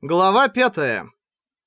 Глава пятая.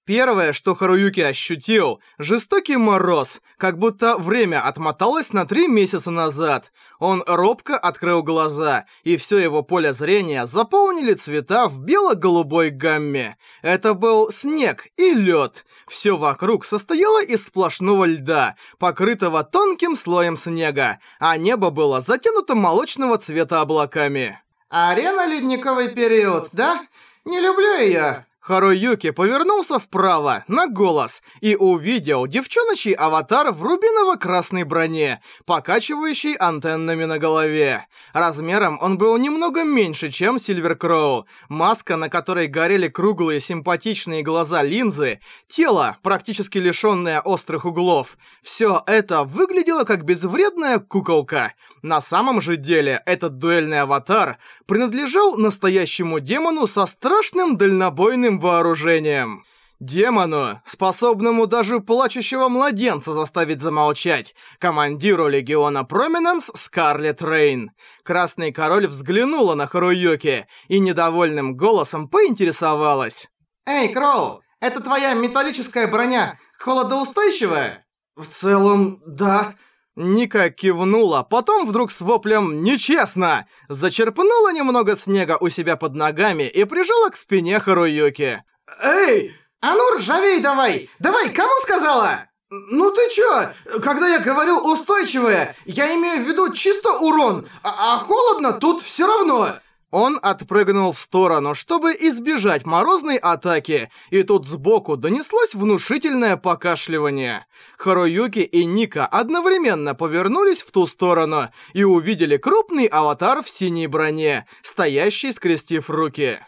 Первое, что Харуюки ощутил – жестокий мороз, как будто время отмоталось на три месяца назад. Он робко открыл глаза, и все его поле зрения заполнили цвета в бело-голубой гамме. Это был снег и лед. Все вокруг состояло из сплошного льда, покрытого тонким слоем снега, а небо было затянуто молочного цвета облаками. «Арена ледниковый период, да? Не люблю ее!» Харуюки повернулся вправо, на голос, и увидел девчоночий аватар в рубиново-красной броне, покачивающий антеннами на голове. Размером он был немного меньше, чем Сильвер Кроу. Маска, на которой горели круглые симпатичные глаза линзы, тело, практически лишённое острых углов. Всё это выглядело как безвредная куколка. На самом же деле, этот дуэльный аватар принадлежал настоящему демону со страшным дальнобойным мощным вооружением. Демону, способному даже плачущего младенца заставить замолчать, командиру легиона Проминенс Скарлет Рейн. Красный король взглянула на Харуюки и недовольным голосом поинтересовалась. «Эй, Кроу, это твоя металлическая броня холодоустойчивая?» «В целом, да». Ника кивнула, потом вдруг с воплем «Нечестно!» зачерпнула немного снега у себя под ногами и прижала к спине Харуюки. «Эй! А ну ржавей давай! Давай, кому сказала?» «Ну ты чё? Когда я говорю устойчивое, я имею в виду чисто урон, а, а холодно тут всё равно!» Он отпрыгнул в сторону, чтобы избежать морозной атаки, и тут сбоку донеслось внушительное покашливание. Харуюки и Ника одновременно повернулись в ту сторону и увидели крупный аватар в синей броне, стоящий скрестив руки.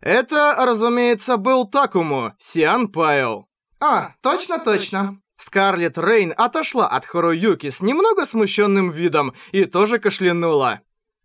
Это, разумеется, был Такому, Сиан Пайл. «А, точно-точно». Скарлетт Рейн отошла от Харуюки с немного смущенным видом и тоже кашлянула.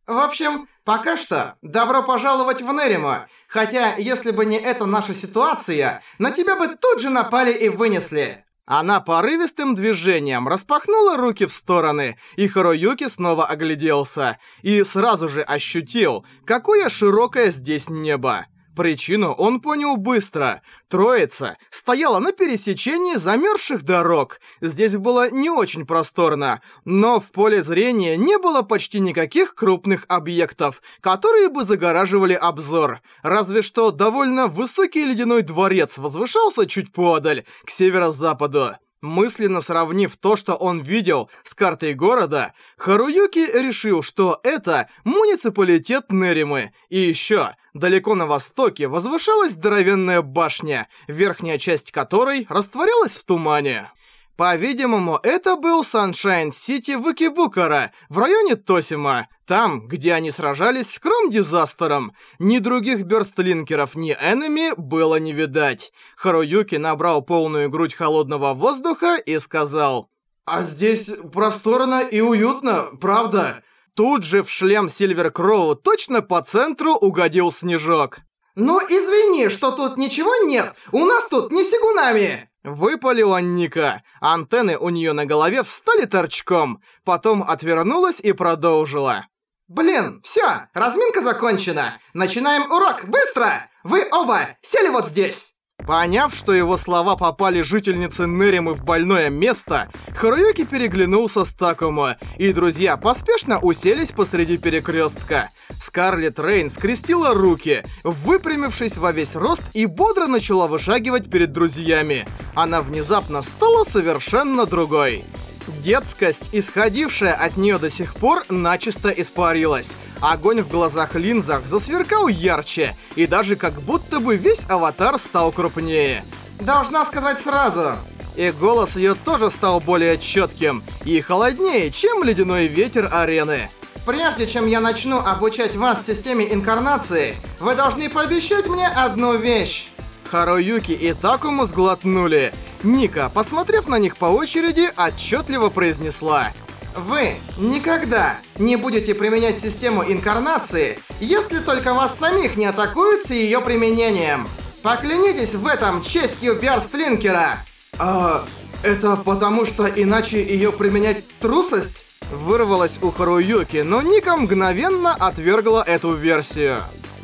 В общем, пока что добро пожаловать в Нериму. Хотя, если бы не эта наша ситуация, на тебя бы тут же напали и вынесли. Она порывистым движением распахнула руки в стороны, и Харуюки снова огляделся, и сразу же ощутил, какое широкое здесь небо. Причину он понял быстро. Троица стояла на пересечении замерзших дорог. Здесь было не очень просторно, но в поле зрения не было почти никаких крупных объектов, которые бы загораживали обзор. Разве что довольно высокий ледяной дворец возвышался чуть подаль, к северо-западу. Мысленно сравнив то, что он видел, с картой города, Харуюки решил, что это муниципалитет Неримы. И еще, далеко на востоке возвышалась здоровенная башня, верхняя часть которой растворялась в тумане. По-видимому, это был Саншайн-Сити в Икебукуро, в районе Тосима, там, где они сражались с Кром-Дизастером. Ни других бёрстлинкеров, ни энеми было не видать. Харуюки набрал полную грудь холодного воздуха и сказал... «А здесь просторно и уютно, правда?» Тут же в шлем Сильвер Кроу точно по центру угодил снежок. «Ну извини, что тут ничего нет, у нас тут не Сугинами!» Выпалила Нико. Антенны у нее на голове встали торчком. Потом отвернулась и продолжила. «Блин, все, разминка закончена. Начинаем урок, быстро! Вы оба сели вот здесь!» Поняв, что его слова попали жительнице Неримы в больное место, Харуюки переглянулся с Такому, и друзья поспешно уселись посреди перекрестка. Скарлетт Рейн скрестила руки, выпрямившись во весь рост и бодро начала вышагивать перед друзьями. Она внезапно стала совершенно другой. Детскость, исходившая от нее до сих пор, начисто испарилась. Огонь в глазах-линзах засверкал ярче, и даже как будто бы весь аватар стал крупнее. «Должна сказать сразу!» И голос ее тоже стал более четким и холоднее, чем ледяной ветер арены. Прежде чем я начну обучать вас системе инкарнации, вы должны пообещать мне одну вещь. Харуюки и Такому сглотнули. Ника, посмотрев на них по очереди, отчетливо произнесла. Вы никогда не будете применять систему инкарнации, если только вас самих не атакуют с ее применением. Поклянитесь в этом честью Берстлинкера. А, это потому что иначе ее применять трусость? Вырвалась у Харуюки, но Ника мгновенно отвергла эту версию.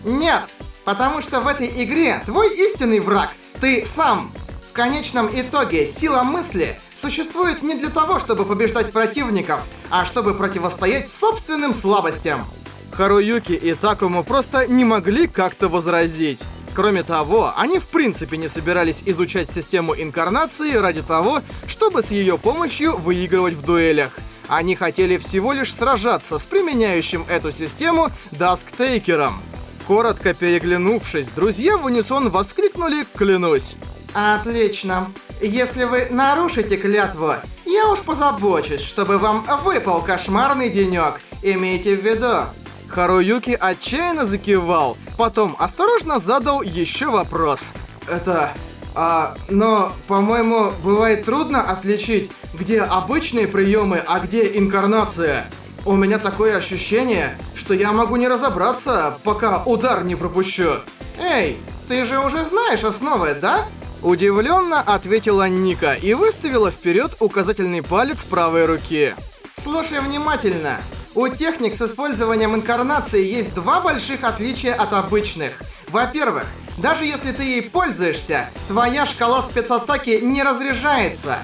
Нет, Потому что в этой игре твой истинный враг — ты сам. В конечном итоге сила мысли существует не для того, чтобы побеждать противников, а чтобы противостоять собственным слабостям. Харуюки и Такому просто не могли как-то возразить. Кроме того, они в принципе не собирались изучать систему инкарнации ради того, чтобы с ее помощью выигрывать в дуэлях. Они хотели всего лишь сражаться с применяющим эту систему Дасктейкером. Коротко переглянувшись, друзья в унисон воскликнули «Клянусь!». Отлично. Если вы нарушите клятву, я уж позабочусь, чтобы вам выпал кошмарный денёк. Имейте в виду. Харуюки отчаянно закивал, потом осторожно задал еще вопрос. Это... А, но, по-моему, бывает трудно отличить, где обычные приемы, а где инкарнация. У меня такое ощущение, что я могу не разобраться, пока удар не пропущу. Эй, ты же уже знаешь основы, да? Удивленно ответила Ника и выставила вперед указательный палец правой руки. Слушай внимательно. У техник с использованием инкарнации есть два больших отличия от обычных. Во-первых, даже если ты ей пользуешься, твоя шкала спецатаки не разряжается.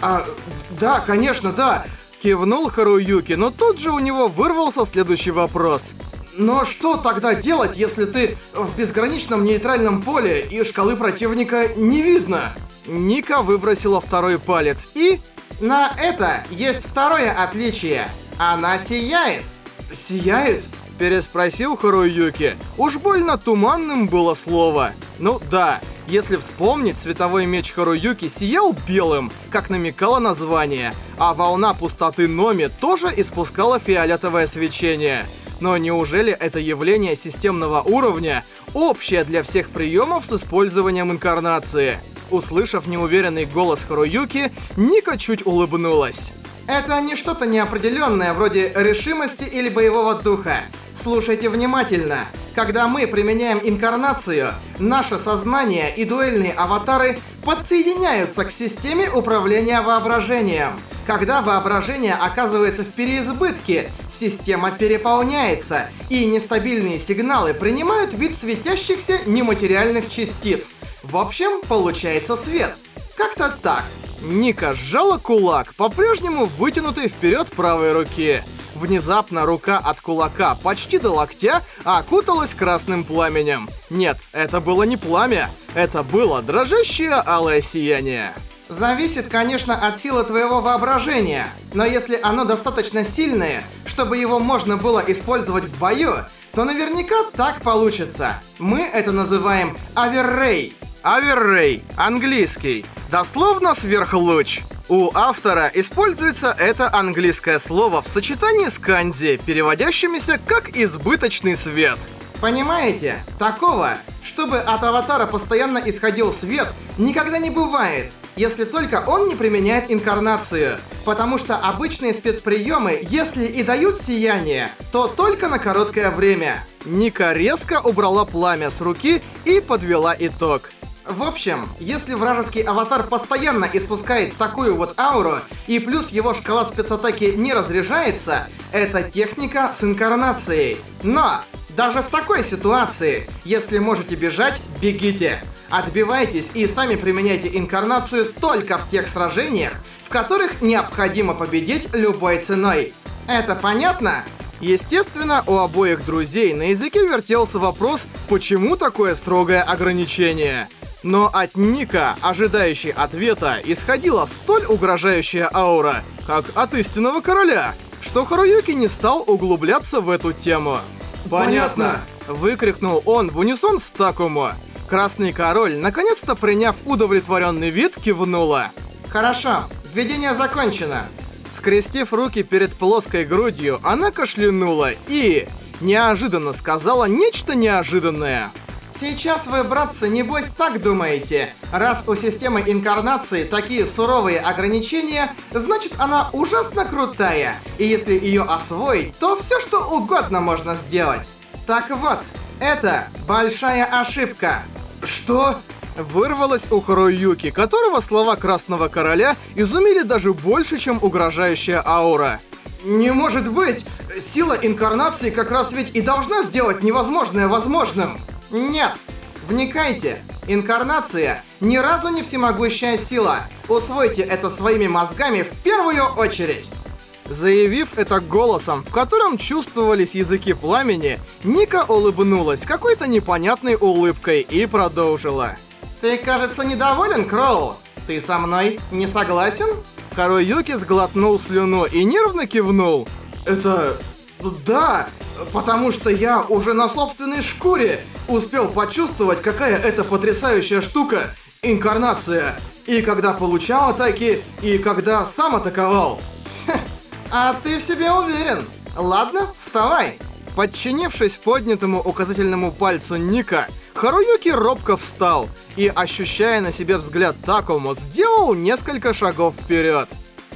А, да, конечно, да. Кивнул Харуюки, но тут же у него вырвался следующий вопрос. Но что тогда делать, если ты в безграничном нейтральном поле и шкалы противника не видно? Ника выбросила второй палец и... На это есть второе отличие. Она сияет. Сияет? Переспросил Харуюки. Уж больно туманным было слово. Ну да, если вспомнить, световой меч Харуюки сиял белым, как намекало название, а волна пустоты Номи тоже испускала фиолетовое свечение. Но неужели это явление системного уровня общее для всех приемов с использованием инкарнации? Услышав неуверенный голос Харуюки, Ника чуть улыбнулась. Это не что-то неопределенное, вроде решимости или боевого духа. Слушайте внимательно. Когда мы применяем инкарнацию, наше сознание и дуэльные аватары подсоединяются к системе управления воображением. Когда воображение оказывается в переизбытке, система переполняется, и нестабильные сигналы принимают вид светящихся нематериальных частиц. В общем, получается свет. Как-то так. Ника сжала кулак, по-прежнему вытянутый вперед правой руки. Внезапно рука от кулака почти до локтя окуталась красным пламенем. Нет, это было не пламя, это было дрожащее алое сияние. Зависит, конечно, от силы твоего воображения, но если оно достаточно сильное, чтобы его можно было использовать в бою, то наверняка так получится. Мы это называем аверрей. Аверрей, английский, дословно сверхлуч. У автора используется это английское слово в сочетании с канзи, переводящимися как «избыточный свет». Понимаете? Такого, чтобы от аватара постоянно исходил свет, никогда не бывает если только он не применяет инкарнацию. Потому что обычные спецприемы, если и дают сияние, то только на короткое время. Ника резко убрала пламя с руки и подвела итог. В общем, если вражеский аватар постоянно испускает такую вот ауру, и плюс его шкала спецатаки не разряжается, это техника с инкарнацией. Но, даже в такой ситуации, если можете бежать, бегите. Отбивайтесь и сами применяйте инкарнацию только в тех сражениях, в которых необходимо победить любой ценой. Это понятно? Естественно, у обоих друзей на языке вертелся вопрос, почему такое строгое ограничение. Но от Ника, ожидающей ответа, исходила столь угрожающая аура, как от истинного короля, что Харуюки не стал углубляться в эту тему. «Понятно!» — выкрикнул он в унисон с Такому. Красный король, наконец-то приняв удовлетворенный вид, кивнула. «Хорошо, введение закончено». Скрестив руки перед плоской грудью, она кашлянула и... неожиданно сказала нечто неожиданное. Сейчас вы, братцы, небось так думаете. Раз у системы инкарнации такие суровые ограничения, значит она ужасно крутая. И если ее освоить, то все что угодно можно сделать. Так вот, это большая ошибка. Что? Вырвалось у Харуюки, которого слова Красного Короля изумили даже больше, чем угрожающая аура. Не может быть! Сила инкарнации как раз ведь и должна сделать невозможное возможным. Нет. Вникайте. Инкарнация ни разу не всемогущая сила. Усвойте это своими мозгами в первую очередь. Заявив это голосом, в котором чувствовались языки пламени, Ника улыбнулась какой-то непонятной улыбкой и продолжила. «Ты, кажется, недоволен, Кроу? Ты со мной не согласен?» Харуюки сглотнул слюну и нервно кивнул. «Это... да, потому что я уже на собственной шкуре успел почувствовать, какая это потрясающая штука — инкарнация. И когда получал атаки, и когда сам атаковал. А ты в себе уверен? Ладно, вставай. Подчинившись поднятому указательному пальцу Ника, Харуюки робко встал и, ощущая на себе взгляд Такому, сделал несколько шагов вперед.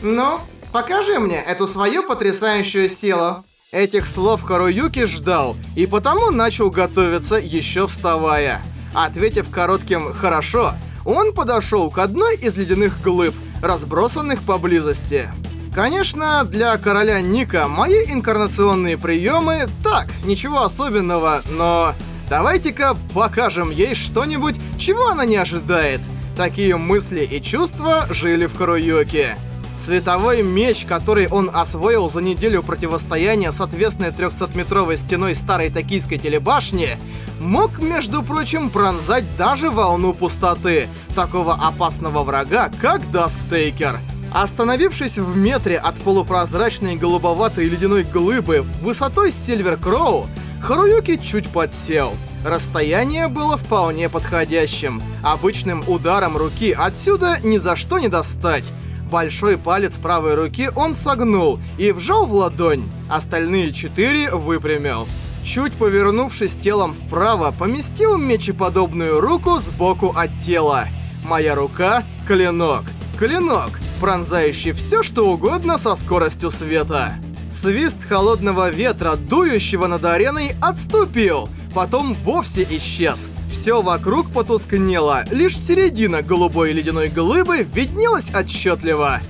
«Ну, покажи мне эту свою потрясающую силу». Этих слов Харуюки ждал, и потому начал готовиться, еще вставая. Ответив коротким «хорошо», он подошел к одной из ледяных глыб, разбросанных поблизости. Конечно, для короля Ника мои инкарнационные приемы так, ничего особенного, но давайте-ка покажем ей что-нибудь, чего она не ожидает. Такие мысли и чувства жили в Харуюки. Световой меч, который он освоил за неделю противостояния с отвесной 300-метровой стеной старой токийской телебашни, мог, между прочим, пронзать даже волну пустоты, такого опасного врага, как Дасктейкер — Остановившись в метре от полупрозрачной голубоватой ледяной глыбы высотой Сильвер Кроу, Харуюки чуть подсел. Расстояние было вполне подходящим. Обычным ударом руки отсюда ни за что не достать. Большой палец правой руки он согнул и вжал в ладонь, остальные четыре выпрямил. Чуть повернувшись телом вправо, поместил мечеподобную руку сбоку от тела. Моя рука — клинок. Клинок пронзающий все что угодно со скоростью света. Свист холодного ветра, дующего над ареной, отступил, потом вовсе исчез. Все вокруг потускнело, лишь середина голубой ледяной глыбы виднелась отчетливо.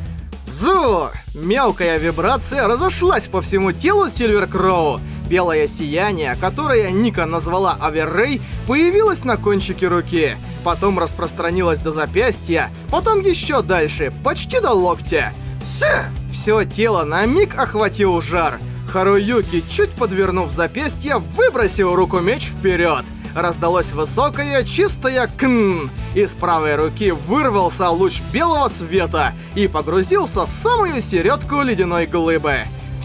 Зу! Мелкая вибрация разошлась по всему телу Сильвер Кроу. Белое сияние, которое Ника назвала Аверрей, появилось на кончике руки потом распространилась до запястья, потом еще дальше, почти до локтя. Ша! Все тело на миг охватил жар. Харуюки, чуть подвернув запястье, выбросил руку-меч вперед. Раздалось высокое, чистое «кн». Из правой руки вырвался луч белого цвета и погрузился в самую середку ледяной глыбы.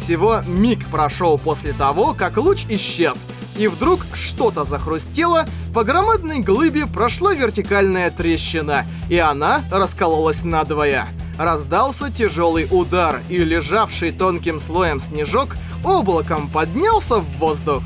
Всего миг прошел после того, как луч исчез, и вдруг что-то захрустело, по громадной глыбе прошла вертикальная трещина, и она раскололась надвое. Раздался тяжелый удар, и лежавший тонким слоем снежок облаком поднялся в воздух.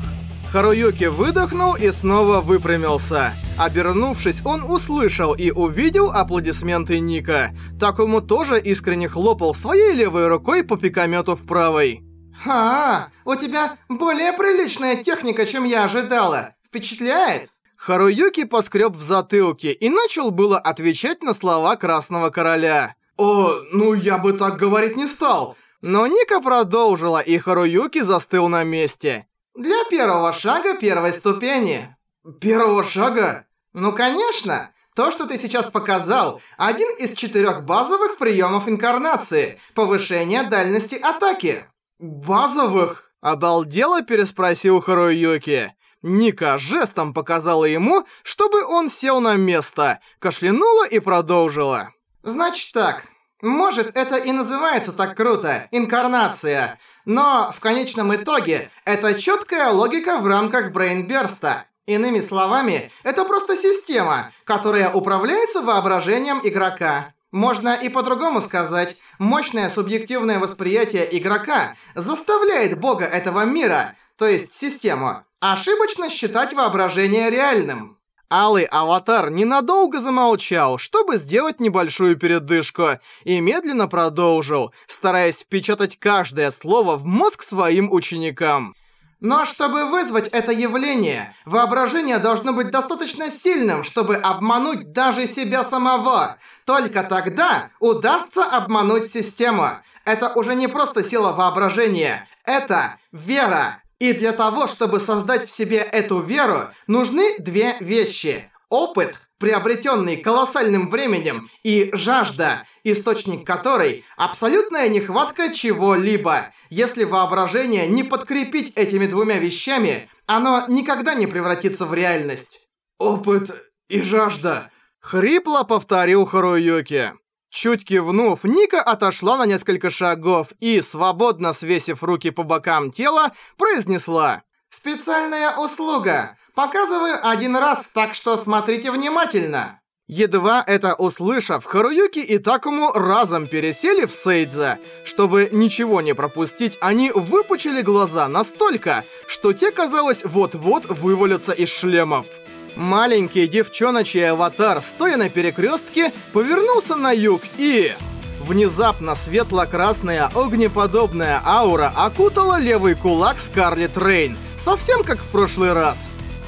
Харуюки выдохнул и снова выпрямился. Обернувшись, он услышал и увидел аплодисменты Ника. Такому тоже искренне хлопал своей левой рукой по пикомету в правой. «А, у тебя более приличная техника, чем я ожидала. Впечатляет?» Харуюки поскреб в затылке и начал было отвечать на слова Красного Короля. «О, ну я бы так говорить не стал!» Но Ника продолжила, и Харуюки застыл на месте. «Для первого шага первой ступени». «Первого шага?» «Ну конечно! То, что ты сейчас показал, один из четырех базовых приемов инкарнации – повышение дальности атаки». «Базовых?» – обалдело переспросил Харуюки. Ника жестом показала ему, чтобы он сел на место, кашлянула и продолжила. «Значит так, может, это и называется так круто, инкарнация, но в конечном итоге это четкая логика в рамках брейнберста. Иными словами, это просто система, которая управляется воображением игрока. Можно и по-другому сказать, мощное субъективное восприятие игрока заставляет бога этого мира, то есть систему, ошибочно считать воображение реальным. Алый аватар ненадолго замолчал, чтобы сделать небольшую передышку, и медленно продолжил, стараясь впечатать каждое слово в мозг своим ученикам. Но чтобы вызвать это явление, воображение должно быть достаточно сильным, чтобы обмануть даже себя самого. Только тогда удастся обмануть систему. Это уже не просто сила воображения, это вера. И для того, чтобы создать в себе эту веру, нужны две вещи. Опыт, приобретенный колоссальным временем, и жажда, источник которой – абсолютная нехватка чего-либо. Если воображение не подкрепить этими двумя вещами, оно никогда не превратится в реальность. «Опыт и жажда», — хрипло повторил Харуюки. Чуть кивнув, Ника отошла на несколько шагов и, свободно свесив руки по бокам тела, произнесла «Специальная услуга. Показываю один раз, так что смотрите внимательно». Едва это услышав, Харуюки и Такому разом пересели в Сейдза. Чтобы ничего не пропустить, они выпучили глаза настолько, что те, казалось, вот-вот вывалятся из шлемов. Маленький девчоночий аватар, стоя на перекрестке, повернулся на юг и... Внезапно светло-красная огнеподобная аура окутала левый кулак Скарлетт Рейн, совсем как в прошлый раз.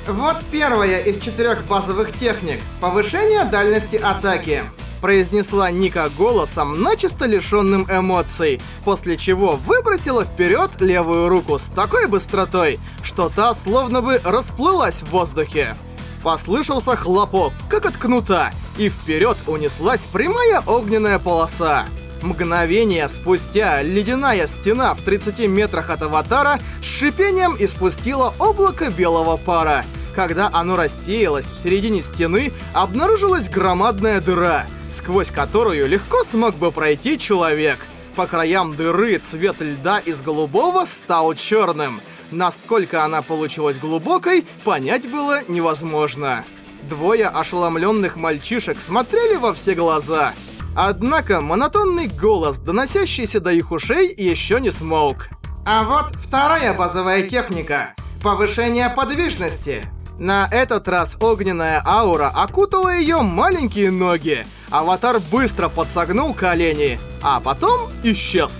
Вот первая из четырех базовых техник — повышение дальности атаки. Произнесла Ника голосом, начисто лишенным эмоций, после чего выбросила вперед левую руку с такой быстротой, что та словно бы расплылась в воздухе. Послышался хлопок, как от кнута, и вперед унеслась прямая огненная полоса. Мгновение спустя ледяная стена в 30 метрах от аватара с шипением испустила облако белого пара. Когда оно рассеялось в середине стены, обнаружилась громадная дыра, сквозь которую легко смог бы пройти человек. По краям дыры цвет льда из голубого стал черным — Насколько она получилась глубокой, понять было невозможно. Двое ошеломленных мальчишек смотрели во все глаза. Однако монотонный голос, доносящийся до их ушей, еще не смолк. А вот вторая базовая техника — повышение подвижности. На этот раз огненная аура окутала ее маленькие ноги. Аватар быстро подсогнул колени, а потом исчез.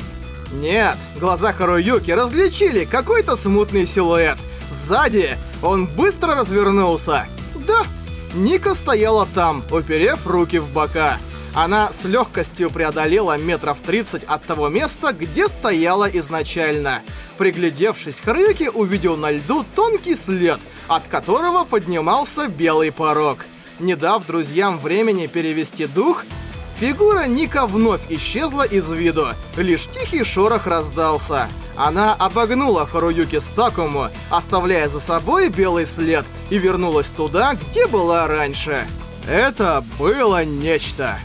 Нет, глаза Харуюки различили какой-то смутный силуэт. Сзади он быстро развернулся. Да, Ника стояла там, уперев руки в бока. Она с легкостью преодолела метров 30 от того места, где стояла изначально. Приглядевшись, Харуюки увидел на льду тонкий след, от которого поднимался белый порог. Не дав друзьям времени перевести дух, Фигура Ника вновь исчезла из виду, лишь тихий шорох раздался. Она обогнула Харуюки с Такому, оставляя за собой белый след, и вернулась туда, где была раньше. Это было нечто.